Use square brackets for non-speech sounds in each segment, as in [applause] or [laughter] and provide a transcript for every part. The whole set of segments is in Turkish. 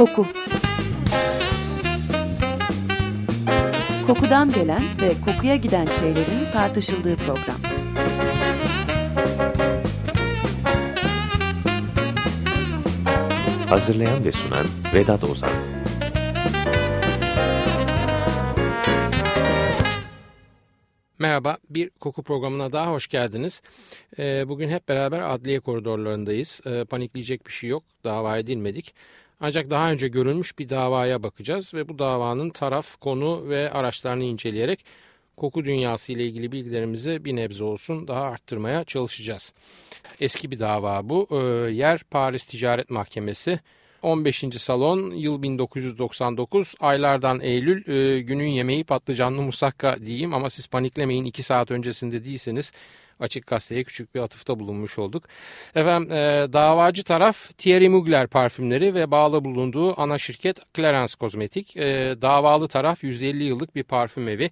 Koku Kokudan gelen ve kokuya giden şeylerin tartışıldığı program. Hazırlayan ve sunan Vedat Ozan Merhaba, bir koku programına daha hoş geldiniz. Ee, bugün hep beraber adliye koridorlarındayız. Ee, panikleyecek bir şey yok, dava edilmedik. Ancak daha önce görülmüş bir davaya bakacağız ve bu davanın taraf, konu ve araçlarını inceleyerek koku dünyası ile ilgili bilgilerimizi bir nebze olsun daha arttırmaya çalışacağız. Eski bir dava bu. Ee, yer Paris Ticaret Mahkemesi. 15. salon yıl 1999 aylardan Eylül e, günün yemeği patlıcanlı musakka diyeyim ama siz paniklemeyin 2 saat öncesinde değilseniz açık gazeteye küçük bir atıfta bulunmuş olduk. Efendim e, davacı taraf Thierry Mugler parfümleri ve bağlı bulunduğu ana şirket Clarence Kozmetik. E, davalı taraf 150 yıllık bir parfüm evi.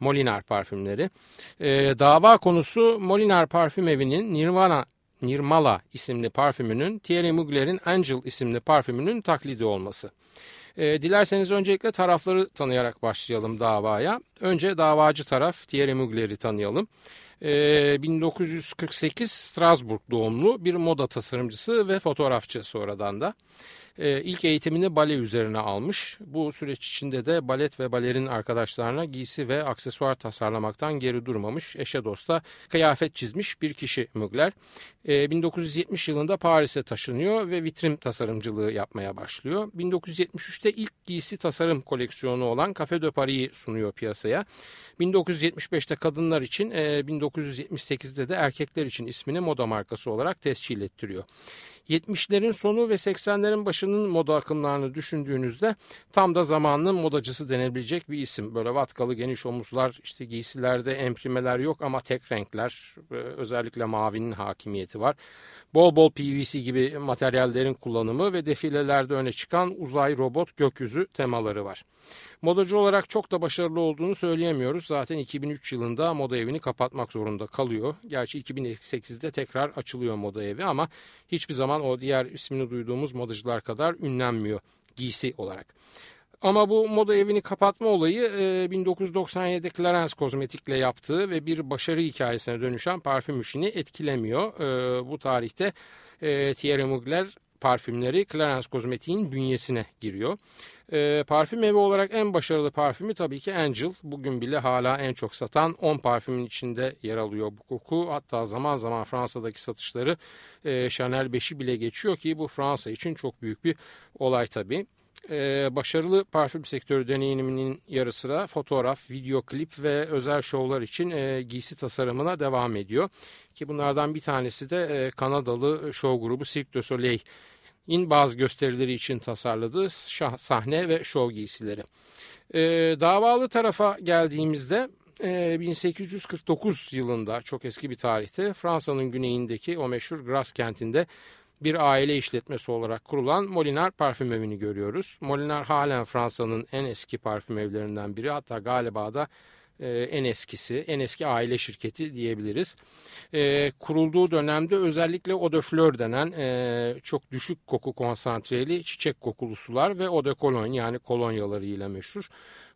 Molinar parfümleri. E, dava konusu Molinar parfüm evinin Nirvana Nirmala isimli parfümünün Thierry Mugler'in Angel isimli parfümünün taklidi olması. E, dilerseniz öncelikle tarafları tanıyarak başlayalım davaya. Önce davacı taraf Thierry Mugler'i tanıyalım. E, 1948 Strasbourg doğumlu bir moda tasarımcısı ve fotoğrafçı sonradan da. E, ilk eğitimini bale üzerine almış. Bu süreç içinde de balet ve balerin arkadaşlarına giysi ve aksesuar tasarlamaktan geri durmamış. Eşe dosta kıyafet çizmiş bir kişi Mugler. E, 1970 yılında Paris'e taşınıyor ve vitrin tasarımcılığı yapmaya başlıyor. 1973'te ilk giysi tasarım koleksiyonu olan Café de Paris'i sunuyor piyasaya. 1975'te kadınlar için, e, 1978'de de erkekler için ismini moda markası olarak tescil ettiriyor. 70'lerin sonu ve 80'lerin başının moda akımlarını düşündüğünüzde tam da zamanının modacısı denebilecek bir isim. Böyle vatkalı geniş omuzlar, işte giysilerde emprimeler yok ama tek renkler, özellikle mavinin hakimiyeti var. Bol bol PVC gibi materyallerin kullanımı ve defilelerde öne çıkan uzay robot gökyüzü temaları var. Modacı olarak çok da başarılı olduğunu söyleyemiyoruz. Zaten 2003 yılında moda evini kapatmak zorunda kalıyor. Gerçi 2008'de tekrar açılıyor moda evi ama hiçbir zaman o diğer ismini duyduğumuz modacılar kadar ünlenmiyor giysi olarak. Ama bu moda evini kapatma olayı 1997'de Clarence Kozmetik'le yaptığı ve bir başarı hikayesine dönüşen parfüm işini etkilemiyor. Bu tarihte Thierry Mugler parfümleri Clarence Kozmetik'in bünyesine giriyor. E, parfüm evi olarak en başarılı parfümü tabii ki Angel. Bugün bile hala en çok satan 10 parfümün içinde yer alıyor bu koku. Hatta zaman zaman Fransa'daki satışları e, Chanel 5'i bile geçiyor ki bu Fransa için çok büyük bir olay tabii. Ee, başarılı parfüm sektörü deneyiminin yarı sıra fotoğraf, video klip ve özel şovlar için e, giysi tasarımına devam ediyor. Ki bunlardan bir tanesi de e, Kanadalı şov grubu Cirque du Soleil in bazı gösterileri için tasarladığı sahne ve şov giysileri. E, davalı tarafa geldiğimizde e, 1849 yılında çok eski bir tarihte Fransa'nın güneyindeki o meşhur Grasse kentinde bir aile işletmesi olarak kurulan Molinar parfüm evini görüyoruz. Molinar halen Fransa'nın en eski parfüm evlerinden biri hatta galiba da e, en eskisi, en eski aile şirketi diyebiliriz. E, kurulduğu dönemde özellikle eau de fleur denen e, çok düşük koku konsantreli çiçek kokulu sular ve eau de cologne yani kolonyaları ile meşhur.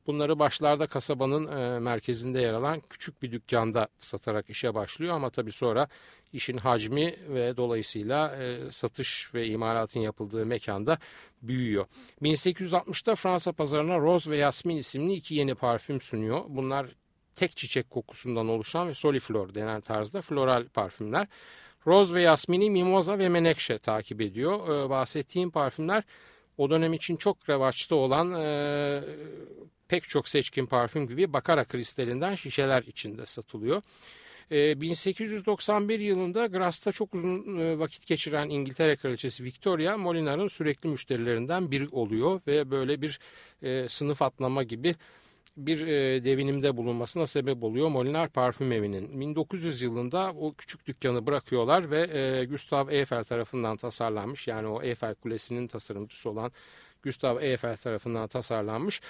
Bunları başlarda kasabanın merkezinde yer alan küçük bir dükkanda satarak işe başlıyor ama tabii sonra işin hacmi ve dolayısıyla e, satış ve imalatın yapıldığı mekanda büyüyor. 1860'da Fransa pazarına Rose ve Yasmin isimli iki yeni parfüm sunuyor. Bunlar tek çiçek kokusundan oluşan ve soliflor denen tarzda floral parfümler. Rose ve Yasmin'i Mimoza ve Menekşe takip ediyor. Ee, bahsettiğim parfümler o dönem için çok revaçta olan e, pek çok seçkin parfüm gibi bakara kristalinden şişeler içinde satılıyor. 1891 ee, yılında Grass'ta çok uzun e, vakit geçiren İngiltere Kraliçesi Victoria Molinar'ın sürekli müşterilerinden biri oluyor ve böyle bir e, sınıf atlama gibi bir e, devinimde bulunmasına sebep oluyor Molinar Parfüm Evi'nin. 1900 yılında o küçük dükkanı bırakıyorlar ve Gustav Eiffel tarafından tasarlanmış yani o Eiffel Kulesi'nin tasarımcısı olan Gustav Eiffel tarafından tasarlanmış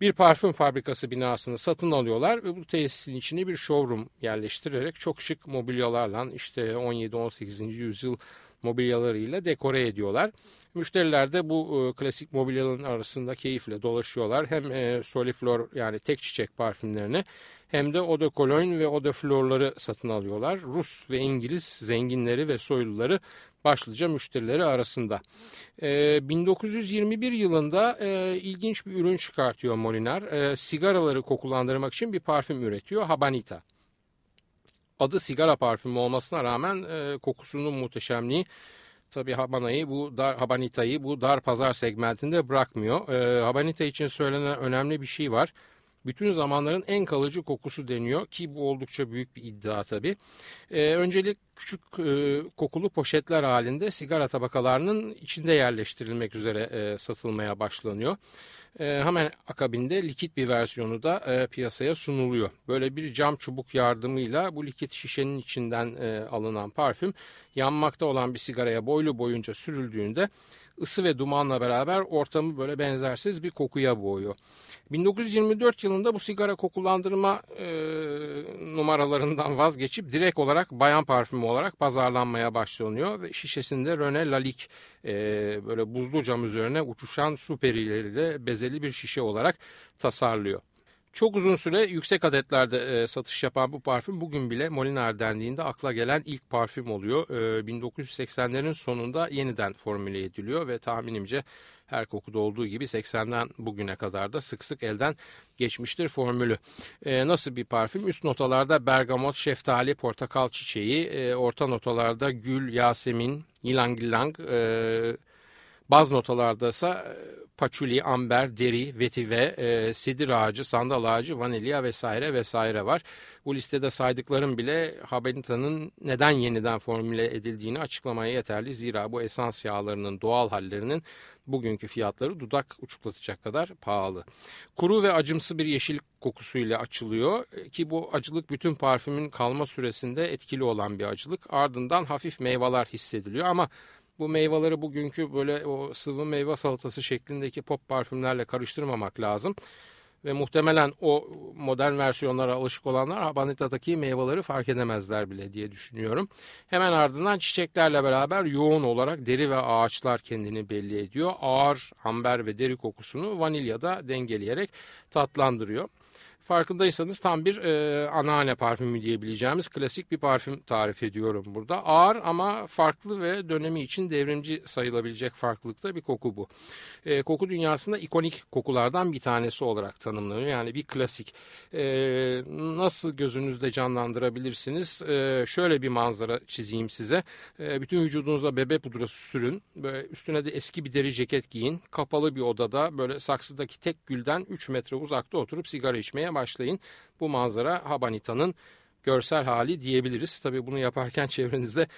bir parfüm fabrikası binasını satın alıyorlar ve bu tesisin içine bir showroom yerleştirerek çok şık mobilyalarla işte 17-18. yüzyıl mobilyalarıyla dekore ediyorlar. Müşteriler de bu e, klasik mobilyaların arasında keyifle dolaşıyorlar. Hem e, Soliflor yani tek çiçek parfümlerini hem de de Cologne ve de Flor'ları satın alıyorlar. Rus ve İngiliz zenginleri ve soyluları başlıca müşterileri arasında. E, 1921 yılında e, ilginç bir ürün çıkartıyor Molinar. E, sigaraları kokulandırmak için bir parfüm üretiyor Habanita. Adı sigara parfümü olmasına rağmen e, kokusunun muhteşemliği tabi Habana'yı bu dar Habanita'yı bu dar pazar segmentinde bırakmıyor. E, Habanita için söylenen önemli bir şey var bütün zamanların en kalıcı kokusu deniyor ki bu oldukça büyük bir iddia tabii. Ee, öncelik küçük e, kokulu poşetler halinde sigara tabakalarının içinde yerleştirilmek üzere e, satılmaya başlanıyor. E, hemen akabinde likit bir versiyonu da e, piyasaya sunuluyor. Böyle bir cam çubuk yardımıyla bu likit şişenin içinden e, alınan parfüm yanmakta olan bir sigaraya boylu boyunca sürüldüğünde ısı ve dumanla beraber ortamı böyle benzersiz bir kokuya boğuyor. 1924 yılında bu sigara kokulandırma e, numaralarından vazgeçip direkt olarak bayan parfümü olarak pazarlanmaya başlanıyor ve şişesinde Rene Lalique e, böyle buzlu cam üzerine uçuşan su perileriyle bezeli bir şişe olarak tasarlıyor. Çok uzun süre yüksek adetlerde e, satış yapan bu parfüm bugün bile Molinar dendiğinde akla gelen ilk parfüm oluyor. E, 1980'lerin sonunda yeniden formüle ediliyor ve tahminimce her kokuda olduğu gibi 80'den bugüne kadar da sık sık elden geçmiştir formülü. E, nasıl bir parfüm? Üst notalarda bergamot, şeftali, portakal çiçeği, e, orta notalarda gül, yasemin, ylang ylang, e, baz notalarda ise e, paçuli, amber, deri, vetive, e, sedir ağacı, sandal ağacı, vanilya vesaire vesaire var. Bu listede saydıklarım bile Habenita'nın neden yeniden formüle edildiğini açıklamaya yeterli. Zira bu esans yağlarının doğal hallerinin bugünkü fiyatları dudak uçuklatacak kadar pahalı. Kuru ve acımsı bir yeşil kokusuyla açılıyor ki bu acılık bütün parfümün kalma süresinde etkili olan bir acılık. Ardından hafif meyveler hissediliyor ama bu meyveleri bugünkü böyle o sıvı meyve salatası şeklindeki pop parfümlerle karıştırmamak lazım. Ve muhtemelen o modern versiyonlara alışık olanlar Habanita'daki meyveleri fark edemezler bile diye düşünüyorum. Hemen ardından çiçeklerle beraber yoğun olarak deri ve ağaçlar kendini belli ediyor. Ağır amber ve deri kokusunu vanilyada dengeleyerek tatlandırıyor. Farkındaysanız tam bir e, anneanne parfümü diyebileceğimiz klasik bir parfüm tarif ediyorum burada. Ağır ama farklı ve dönemi için devrimci sayılabilecek farklılıkta bir koku bu. E, koku dünyasında ikonik kokulardan bir tanesi olarak tanımlanıyor. Yani bir klasik. E, nasıl gözünüzde canlandırabilirsiniz? E, şöyle bir manzara çizeyim size. E, bütün vücudunuza bebe pudrası sürün. Böyle üstüne de eski bir deri ceket giyin. Kapalı bir odada böyle saksıdaki tek gülden 3 metre uzakta oturup sigara içmeye başlayın. Bu manzara Habanita'nın görsel hali diyebiliriz. Tabii bunu yaparken [laughs] çevrenizde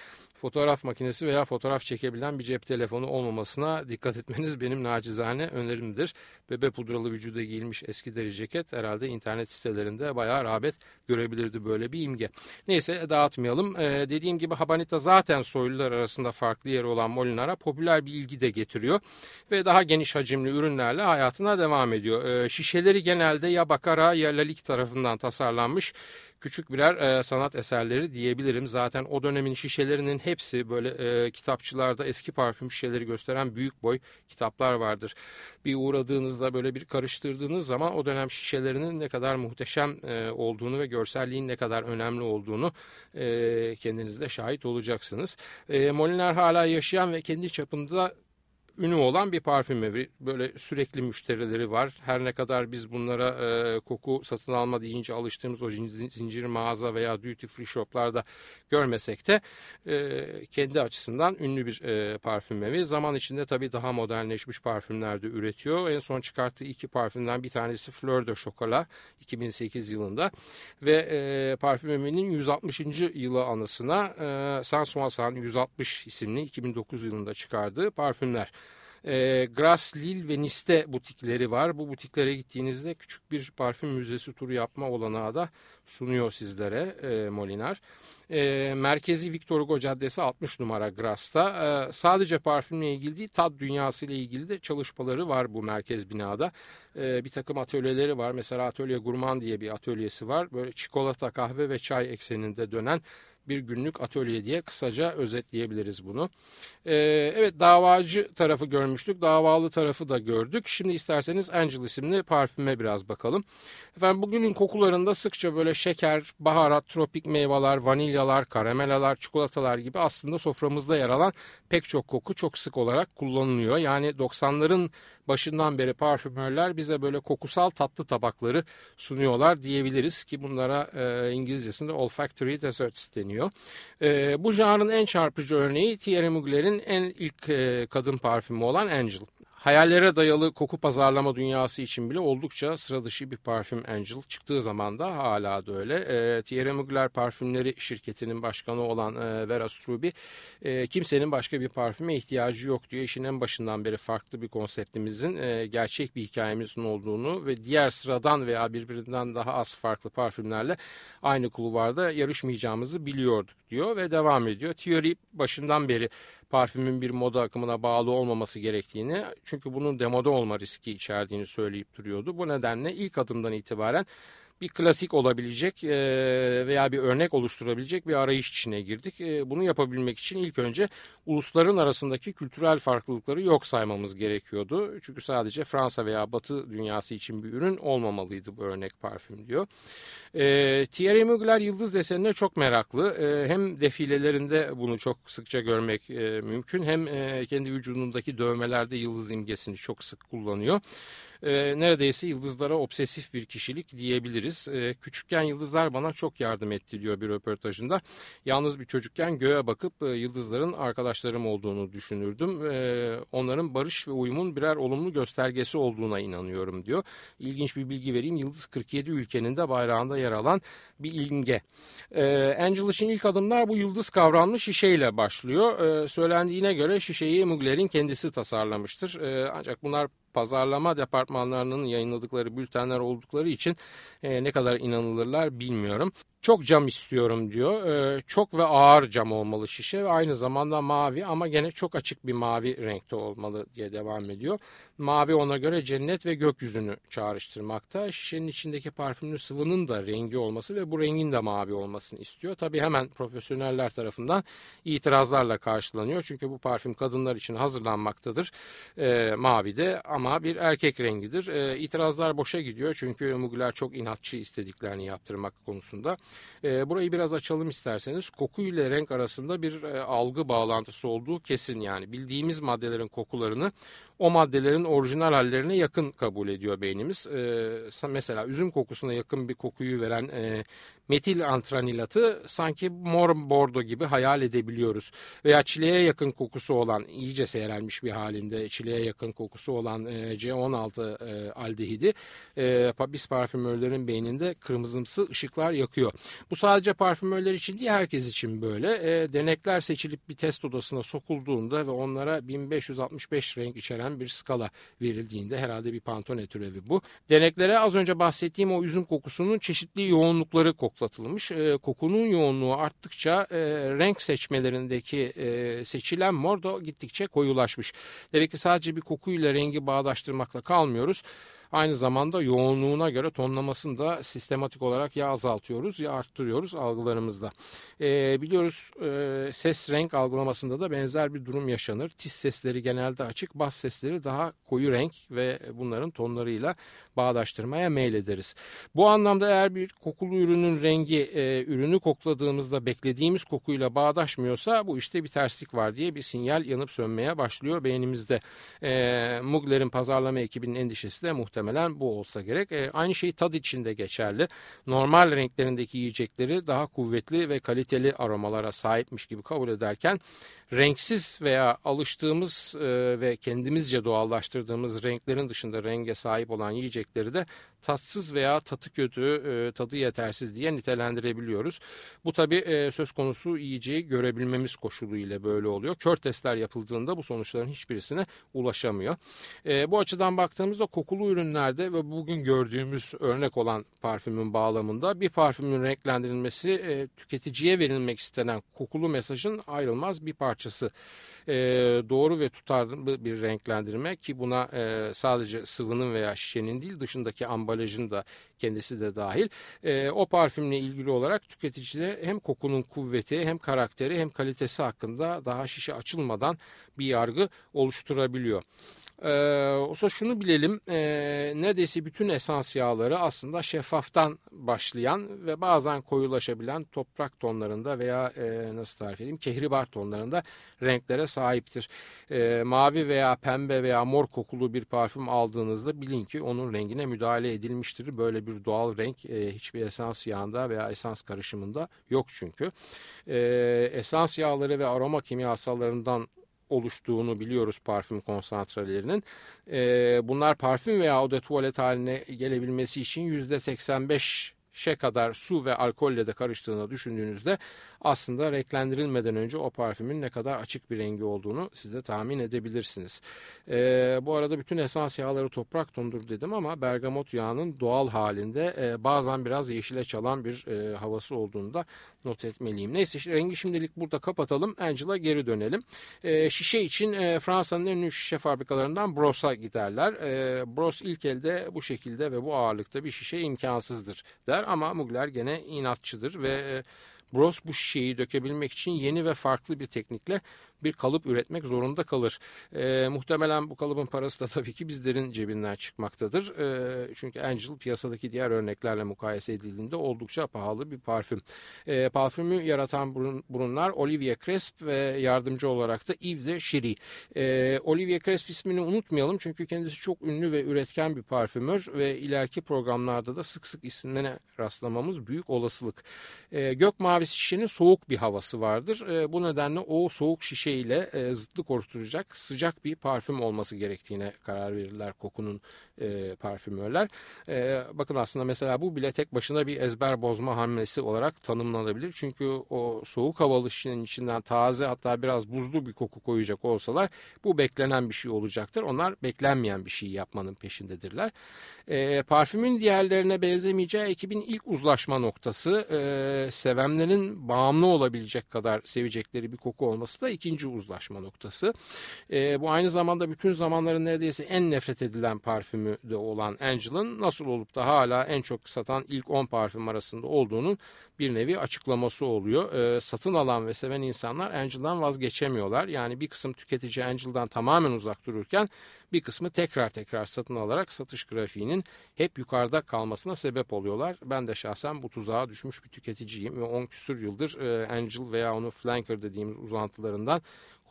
fotoğraf makinesi veya fotoğraf çekebilen bir cep telefonu olmamasına dikkat etmeniz benim nacizane önerimdir. Bebe pudralı vücuda giyilmiş eski deri ceket herhalde internet sitelerinde bayağı rağbet görebilirdi böyle bir imge. Neyse dağıtmayalım. Ee, dediğim gibi Habanita zaten soylular arasında farklı yeri olan Molinar'a popüler bir ilgi de getiriyor. Ve daha geniş hacimli ürünlerle hayatına devam ediyor. Ee, şişeleri genelde ya Bakara ya Lalik tarafından tasarlanmış küçük birer e, sanat eserleri diyebilirim. Zaten o dönemin şişelerinin hepsi böyle e, kitapçılarda eski parfüm şişeleri gösteren büyük boy kitaplar vardır. Bir uğradığınızda böyle bir karıştırdığınız zaman o dönem şişelerinin ne kadar muhteşem e, olduğunu ve görselliğin ne kadar önemli olduğunu e, kendiniz de şahit olacaksınız. E, Molinar hala yaşayan ve kendi çapında ünü olan bir parfüm evi. Böyle sürekli müşterileri var. Her ne kadar biz bunlara e, koku satın alma deyince alıştığımız o zincir mağaza veya duty free shoplarda görmesek de e, kendi açısından ünlü bir e, parfüm evi. Zaman içinde tabii daha modernleşmiş parfümler de üretiyor. En son çıkarttığı iki parfümden bir tanesi Fleur de Chocolat 2008 yılında ve e, parfüm evinin 160. yılı anısına e, Sansoissant 160 isimli 2009 yılında çıkardığı parfümler. E, Gras, Lille ve Nice'te butikleri var. Bu butiklere gittiğinizde küçük bir parfüm müzesi turu yapma olanağı da sunuyor sizlere e, Molinar. E, merkezi Victor Hugo Caddesi 60 numara Gras'ta. E, sadece parfümle ilgili değil tat dünyası ile ilgili de çalışmaları var bu merkez binada. E, bir takım atölyeleri var. Mesela Atölye Gurman diye bir atölyesi var. Böyle çikolata, kahve ve çay ekseninde dönen bir günlük atölye diye kısaca özetleyebiliriz bunu. Ee, evet davacı tarafı görmüştük. Davalı tarafı da gördük. Şimdi isterseniz Angel isimli parfüme biraz bakalım. Efendim bugünün kokularında sıkça böyle şeker, baharat, tropik meyveler, vanilyalar, karamelalar, çikolatalar gibi aslında soframızda yer alan pek çok koku çok sık olarak kullanılıyor. Yani 90'ların başından beri parfümörler bize böyle kokusal tatlı tabakları sunuyorlar diyebiliriz ki bunlara e, İngilizcesinde olfactory desserts deniyor. E, bu janrın en çarpıcı örneği Thierry Mugler'in en ilk e, kadın parfümü olan Angel. Hayallere dayalı koku pazarlama dünyası için bile oldukça sıra dışı bir parfüm Angel. Çıktığı zaman da hala da öyle. E, Thierry Mugler parfümleri şirketinin başkanı olan e, Vera Struby e, kimsenin başka bir parfüme ihtiyacı yok diyor. İşin en başından beri farklı bir konseptimizin e, gerçek bir hikayemizin olduğunu ve diğer sıradan veya birbirinden daha az farklı parfümlerle aynı kulvarda yarışmayacağımızı biliyorduk diyor ve devam ediyor. Thierry başından beri parfümün bir moda akımına bağlı olmaması gerektiğini çünkü bunun demoda olma riski içerdiğini söyleyip duruyordu. Bu nedenle ilk adımdan itibaren bir klasik olabilecek veya bir örnek oluşturabilecek bir arayış içine girdik. Bunu yapabilmek için ilk önce ulusların arasındaki kültürel farklılıkları yok saymamız gerekiyordu. Çünkü sadece Fransa veya Batı dünyası için bir ürün olmamalıydı bu örnek parfüm diyor. Thierry Mugler yıldız desenine çok meraklı. Hem defilelerinde bunu çok sıkça görmek mümkün hem kendi vücudundaki dövmelerde yıldız imgesini çok sık kullanıyor e, neredeyse yıldızlara obsesif bir kişilik diyebiliriz. E, küçükken yıldızlar bana çok yardım etti diyor bir röportajında. Yalnız bir çocukken göğe bakıp e, yıldızların arkadaşlarım olduğunu düşünürdüm. E, onların barış ve uyumun birer olumlu göstergesi olduğuna inanıyorum diyor. İlginç bir bilgi vereyim. Yıldız 47 ülkenin de bayrağında yer alan bir imge. E, Angel için ilk adımlar bu yıldız kavramlı şişeyle başlıyor. E, söylendiğine göre şişeyi Mugler'in kendisi tasarlamıştır. E, ancak bunlar pazarlama departmanlarının yayınladıkları bültenler oldukları için e, ne kadar inanılırlar bilmiyorum. Çok cam istiyorum diyor. Ee, çok ve ağır cam olmalı şişe ve aynı zamanda mavi ama gene çok açık bir mavi renkte olmalı diye devam ediyor. Mavi ona göre cennet ve gökyüzünü çağrıştırmakta. Şişenin içindeki parfümlü sıvının da rengi olması ve bu rengin de mavi olmasını istiyor. Tabi hemen profesyoneller tarafından itirazlarla karşılanıyor. Çünkü bu parfüm kadınlar için hazırlanmaktadır. E, mavi de ama bir erkek rengidir. E, itirazlar boşa gidiyor çünkü Mugler çok inatçı istediklerini yaptırmak konusunda. E, burayı biraz açalım isterseniz. Koku ile renk arasında bir e, algı bağlantısı olduğu kesin yani. Bildiğimiz maddelerin kokularını o maddelerin orijinal hallerine yakın kabul ediyor beynimiz. E, mesela üzüm kokusuna yakın bir kokuyu veren e, metil antranilatı sanki mor bordo gibi hayal edebiliyoruz. Veya çileğe yakın kokusu olan iyice seyrelmiş bir halinde çileğe yakın kokusu olan e, C16 e, aldehidi e, biz parfümörlerin beyninde kırmızımsı ışıklar yakıyor. Bu sadece parfümörler için değil herkes için böyle. E, denekler seçilip bir test odasına sokulduğunda ve onlara 1565 renk içeren bir skala verildiğinde herhalde bir Pantone türevi bu. Deneklere az önce bahsettiğim o üzüm kokusunun çeşitli yoğunlukları koklatılmış. E, kokunun yoğunluğu arttıkça e, renk seçmelerindeki e, seçilen mor da gittikçe koyulaşmış. Demek ki sadece bir kokuyla rengi bağdaştırmakla kalmıyoruz. Aynı zamanda yoğunluğuna göre tonlamasını da sistematik olarak ya azaltıyoruz ya arttırıyoruz algılarımızda. E, biliyoruz e, ses renk algılamasında da benzer bir durum yaşanır. Tiz sesleri genelde açık, bas sesleri daha koyu renk ve bunların tonlarıyla bağdaştırmaya meylederiz. Bu anlamda eğer bir kokulu ürünün rengi e, ürünü kokladığımızda beklediğimiz kokuyla bağdaşmıyorsa bu işte bir terslik var diye bir sinyal yanıp sönmeye başlıyor beynimizde. E, Mugler'in pazarlama ekibinin endişesi de muhtemelen bu olsa gerek. E, aynı şey tad için de geçerli. Normal renklerindeki yiyecekleri daha kuvvetli ve kaliteli aromalara sahipmiş gibi kabul ederken renksiz veya alıştığımız e, ve kendimizce doğallaştırdığımız renklerin dışında renge sahip olan yiyecekleri de tatsız veya tadı kötü, e, tadı yetersiz diye nitelendirebiliyoruz. Bu tabi e, söz konusu yiyeceği görebilmemiz koşuluyla böyle oluyor. Kör testler yapıldığında bu sonuçların hiçbirisine ulaşamıyor. E, bu açıdan baktığımızda kokulu ürünlerde ve bugün gördüğümüz örnek olan parfümün bağlamında bir parfümün renklendirilmesi e, tüketiciye verilmek istenen kokulu mesajın ayrılmaz bir parçası e, doğru ve tutarlı bir renklendirme ki buna e, sadece sıvının veya şişenin değil dışındaki ambalajın da kendisi de dahil. E, o parfümle ilgili olarak tüketicide hem kokunun kuvveti hem karakteri hem kalitesi hakkında daha şişe açılmadan bir yargı oluşturabiliyor. Ee, olsa şunu bilelim e, neredeyse bütün esans yağları aslında şeffaftan başlayan ve bazen koyulaşabilen toprak tonlarında veya e, nasıl tarif edeyim kehribar tonlarında renklere sahiptir. E, mavi veya pembe veya mor kokulu bir parfüm aldığınızda bilin ki onun rengine müdahale edilmiştir. Böyle bir doğal renk e, hiçbir esans yağında veya esans karışımında yok çünkü. E, esans yağları ve aroma kimyasallarından oluştuğunu biliyoruz parfüm konsantralarının. E, bunlar parfüm veya oda tuvalet haline gelebilmesi için %85 şe kadar su ve alkolle de karıştığını düşündüğünüzde aslında renklendirilmeden önce o parfümün ne kadar açık bir rengi olduğunu siz de tahmin edebilirsiniz. E, bu arada bütün esans yağları toprak tondur dedim ama bergamot yağının doğal halinde e, bazen biraz yeşile çalan bir e, havası olduğunu da not etmeliyim. Neyse rengi şimdilik burada kapatalım. Angela geri dönelim. E, şişe için e, Fransa'nın en ünlü şişe fabrikalarından Bros'a giderler. E, Bros ilk elde bu şekilde ve bu ağırlıkta bir şişe imkansızdır der ama Mugler gene inatçıdır ve e, Bros bu şişeyi dökebilmek için yeni ve farklı bir teknikle bir kalıp üretmek zorunda kalır. E, muhtemelen bu kalıbın parası da [laughs] tabii ki bizlerin cebinden çıkmaktadır. E, çünkü Angel piyasadaki diğer örneklerle mukayese edildiğinde oldukça pahalı bir parfüm. E, parfümü yaratan burun, burunlar Olivier Cresp ve yardımcı olarak da Yves de Chiry. E, Olivier Cresp ismini unutmayalım çünkü kendisi çok ünlü ve üretken bir parfümör ve ileriki programlarda da sık sık isimlerine rastlamamız büyük olasılık. E, gök mavisi şişenin soğuk bir havası vardır. E, bu nedenle o soğuk şişe ile e, zıtlık oluşturacak sıcak bir parfüm olması gerektiğine karar verirler kokunun e, parfümörler. E, bakın aslında mesela bu bile tek başına bir ezber bozma hamlesi olarak tanımlanabilir. Çünkü o soğuk havalı şişenin içinden taze hatta biraz buzlu bir koku koyacak olsalar bu beklenen bir şey olacaktır. Onlar beklenmeyen bir şey yapmanın peşindedirler. E, parfümün diğerlerine benzemeyeceği ekibin ilk uzlaşma noktası e, sevenlerin bağımlı olabilecek kadar sevecekleri bir koku olması da ikinci uzlaşma noktası. E, bu aynı zamanda bütün zamanların neredeyse en nefret edilen parfümü de olan Angel'ın nasıl olup da hala en çok satan ilk 10 parfüm arasında olduğunun bir nevi açıklaması oluyor. E, satın alan ve seven insanlar Angel'dan vazgeçemiyorlar. Yani bir kısım tüketici Angel'dan tamamen uzak dururken bir kısmı tekrar tekrar satın alarak satış grafiğinin hep yukarıda kalmasına sebep oluyorlar. Ben de şahsen bu tuzağa düşmüş bir tüketiciyim ve 10 küsur yıldır e, Angel veya onu Flanker dediğimiz uzantılarından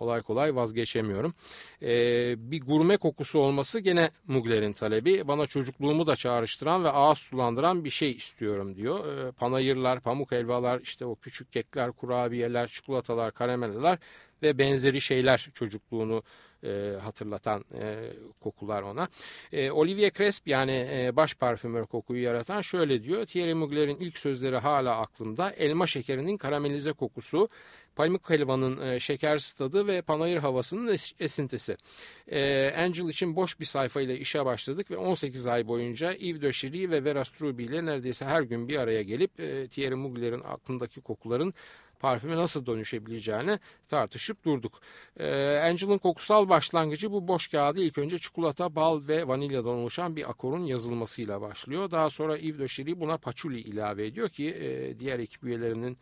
kolay kolay vazgeçemiyorum. Ee, bir gurme kokusu olması gene Mugler'in talebi. Bana çocukluğumu da çağrıştıran ve ağız sulandıran bir şey istiyorum diyor. Ee, panayırlar, pamuk helvalar, işte o küçük kekler, kurabiyeler, çikolatalar, karameller ve benzeri şeyler çocukluğunu e, hatırlatan e, kokular ona. E, Olivier Cresp yani e, baş parfümör kokuyu yaratan şöyle diyor. Thierry Mugler'in ilk sözleri hala aklımda. Elma şekerinin karamelize kokusu, pamuk helvanın e, şeker tadı ve panayır havasının es esintisi. E, Angel için boş bir sayfa ile işe başladık ve 18 ay boyunca Yves de Chiry ve Vera Struby ile neredeyse her gün bir araya gelip e, Thierry Mugler'in aklındaki kokuların parfüme nasıl dönüşebileceğini tartışıp durduk. Ee, Angel'ın kokusal başlangıcı bu boş kağıdı ilk önce çikolata, bal ve vanilyadan oluşan bir akorun yazılmasıyla başlıyor. Daha sonra Yves de Chiry buna patchouli ilave ediyor ki e, diğer ekip üyelerinin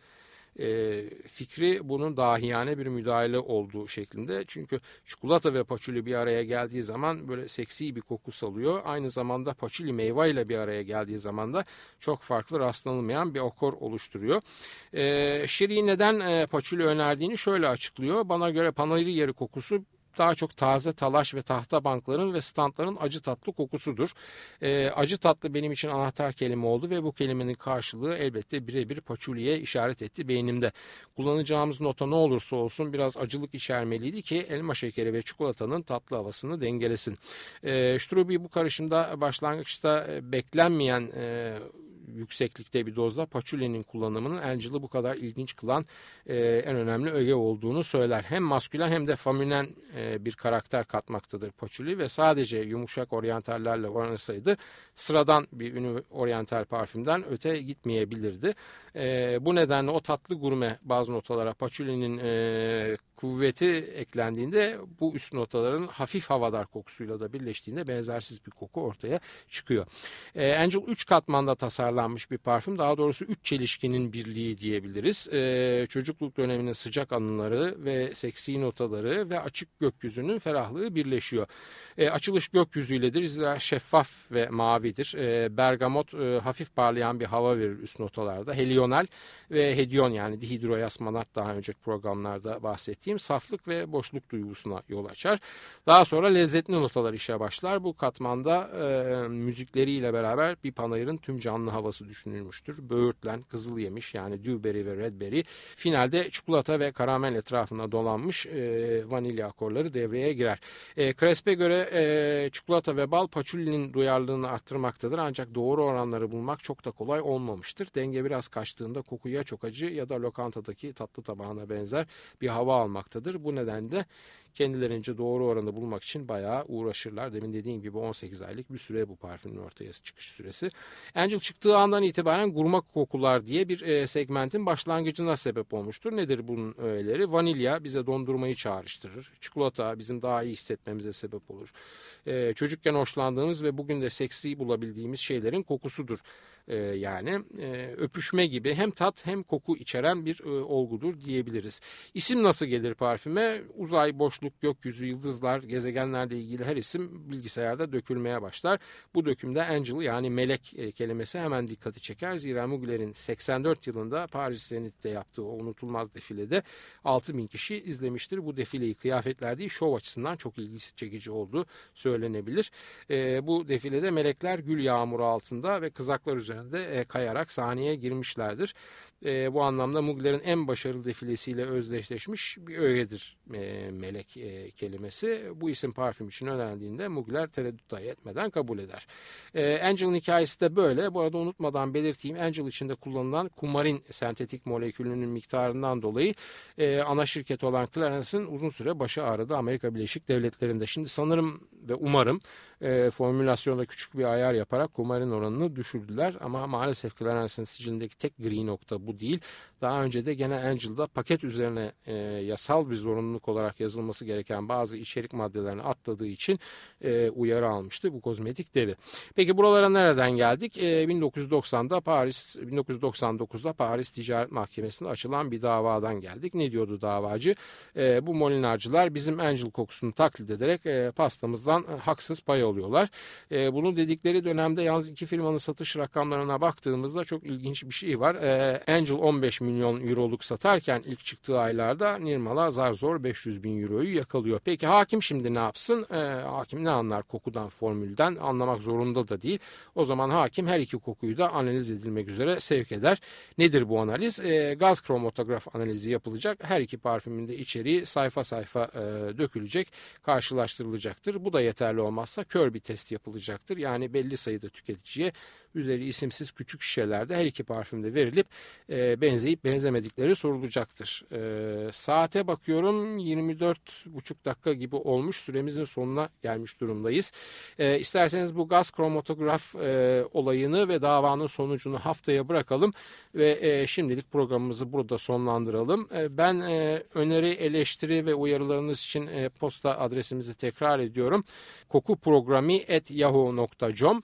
e, fikri bunun dahiyane bir müdahale olduğu şeklinde. Çünkü çikolata ve paçuli bir araya geldiği zaman böyle seksi bir koku salıyor. Aynı zamanda paçuli meyve ile bir araya geldiği zaman da çok farklı rastlanılmayan bir okor oluşturuyor. E, Şiri neden e, paçuli önerdiğini şöyle açıklıyor. Bana göre panayır yeri kokusu daha çok taze talaş ve tahta bankların ve standların acı tatlı kokusudur. E, acı tatlı benim için anahtar kelime oldu ve bu kelimenin karşılığı elbette birebir paçuliye işaret etti beynimde. Kullanacağımız nota ne olursa olsun biraz acılık içermeliydi ki elma şekeri ve çikolatanın tatlı havasını dengelesin. E, Struby bu karışımda başlangıçta beklenmeyen e, yükseklikte bir dozda paçulinin kullanımının Angel'ı bu kadar ilginç kılan e, en önemli öge olduğunu söyler. Hem maskülen hem de faminen e, bir karakter katmaktadır paçuli ve sadece yumuşak oryantallerle oynasaydı sıradan bir ünlü oryantal parfümden öte gitmeyebilirdi. E, bu nedenle o tatlı gurme bazı notalara paçulinin e, kuvveti eklendiğinde bu üst notaların hafif havadar kokusuyla da birleştiğinde benzersiz bir koku ortaya çıkıyor. E, Angel 3 katmanda tasarlanmış bir parfüm. Daha doğrusu 3 çelişkinin birliği diyebiliriz. E, çocukluk döneminin sıcak anıları ve seksi notaları ve açık gökyüzünün ferahlığı birleşiyor. E, açılış gökyüzüyledir. Zira şeffaf ve mavidir. E, bergamot e, hafif parlayan bir hava verir üst notalarda. Helional ve hedyon yani dihidroyasmanat daha önceki programlarda bahsettiğim saflık ve boşluk duygusuna yol açar. Daha sonra lezzetli notalar işe başlar. Bu katmanda e, müzikleriyle beraber bir panayırın tüm canlı havası düşünülmüştür. Böğürtlen, kızıl yemiş yani dewberry ve redberry. Finalde çikolata ve karamel etrafına dolanmış e, vanilya akorları devreye girer. E, Crespe göre e, çikolata ve bal paçulinin duyarlılığını arttırmaktadır. Ancak doğru oranları bulmak çok da kolay olmamıştır. Denge biraz kaçtığında koku ya çok acı ya da lokantadaki tatlı tabağına benzer bir hava almaktadır. Bu nedenle kendilerince doğru oranı bulmak için bayağı uğraşırlar. Demin dediğim gibi 18 aylık bir süre bu parfümün ortaya çıkış süresi. Angel çıktığı andan itibaren gurma kokular diye bir e, segmentin başlangıcına sebep olmuştur. Nedir bunun öğeleri? Vanilya bize dondurmayı çağrıştırır. Çikolata bizim daha iyi hissetmemize sebep olur. E, çocukken hoşlandığımız ve bugün de seksi bulabildiğimiz şeylerin kokusudur. E, yani e, öpüşme gibi hem tat hem koku içeren bir e, olgudur diyebiliriz. İsim nasıl gelir parfüme? Uzay, boşluk, gökyüzü, yıldızlar, gezegenlerle ilgili her isim bilgisayarda dökülmeye başlar. Bu dökümde angel yani melek kelimesi hemen dikkati çeker. Zira Mugler'in 84 yılında Paris Zenit'te yaptığı o unutulmaz defilede 6 bin kişi izlemiştir. Bu defileyi kıyafetler değil şov açısından çok ilgi çekici olduğu söylenebilir. Bu defilede melekler gül yağmuru altında ve kızaklar üzerinde üzerinde kayarak sahneye girmişlerdir. E, bu anlamda Mugler'in en başarılı defilesiyle özdeşleşmiş bir öğedir e, melek e, kelimesi. Bu isim parfüm için önerdiğinde Mugler tereddüt etmeden kabul eder. E, Angel'ın hikayesi de böyle. Bu arada unutmadan belirteyim Angel içinde kullanılan kumarin sentetik molekülünün miktarından dolayı e, ana şirket olan Clarence'ın uzun süre başı ağrıdı Amerika Birleşik Devletleri'nde. Şimdi sanırım ve umarım e, formülasyonda küçük bir ayar yaparak kumarin oranını düşürdüler. Ama maalesef Clarence'ın sicilindeki tek gri nokta bu değil. Daha önce de gene Angel'da paket üzerine e, yasal bir zorunluluk olarak yazılması gereken bazı içerik maddelerini atladığı için e, uyarı almıştı bu kozmetik devi. Peki buralara nereden geldik? E, 1990'da Paris 1999'da Paris Ticaret Mahkemesi'nde açılan bir davadan geldik. Ne diyordu davacı? E, bu molinarcılar bizim Angel kokusunu taklit ederek e, pastamızdan e, haksız pay alıyorlar. E, bunu dedikleri dönemde yalnız iki firmanın satış rakamlarına baktığımızda çok ilginç bir şey var. E, Angel 15 milyon euroluk satarken ilk çıktığı aylarda Nirmala zar zor 500 bin euroyu yakalıyor. Peki hakim şimdi ne yapsın? E, hakim ne anlar kokudan, formülden anlamak zorunda da değil. O zaman hakim her iki kokuyu da analiz edilmek üzere sevk eder. Nedir bu analiz? E, gaz kromatograf analizi yapılacak. Her iki parfümün de içeriği sayfa sayfa e, dökülecek, karşılaştırılacaktır. Bu da yeterli olmazsa kör bir test yapılacaktır. Yani belli sayıda tüketiciye üzeri isimsiz küçük şişelerde her iki parfümde verilip e, benzeyip benzemedikleri sorulacaktır. E, saate bakıyorum 24,5 dakika gibi olmuş süremizin sonuna gelmiş durumdayız. E, isterseniz bu gaz kromatograf e, olayını ve davanın sonucunu haftaya bırakalım ve e, şimdilik programımızı burada sonlandıralım. E, ben e, öneri, eleştiri ve uyarılarınız için e, posta adresimizi tekrar ediyorum. kokuprogrami.yahoo.com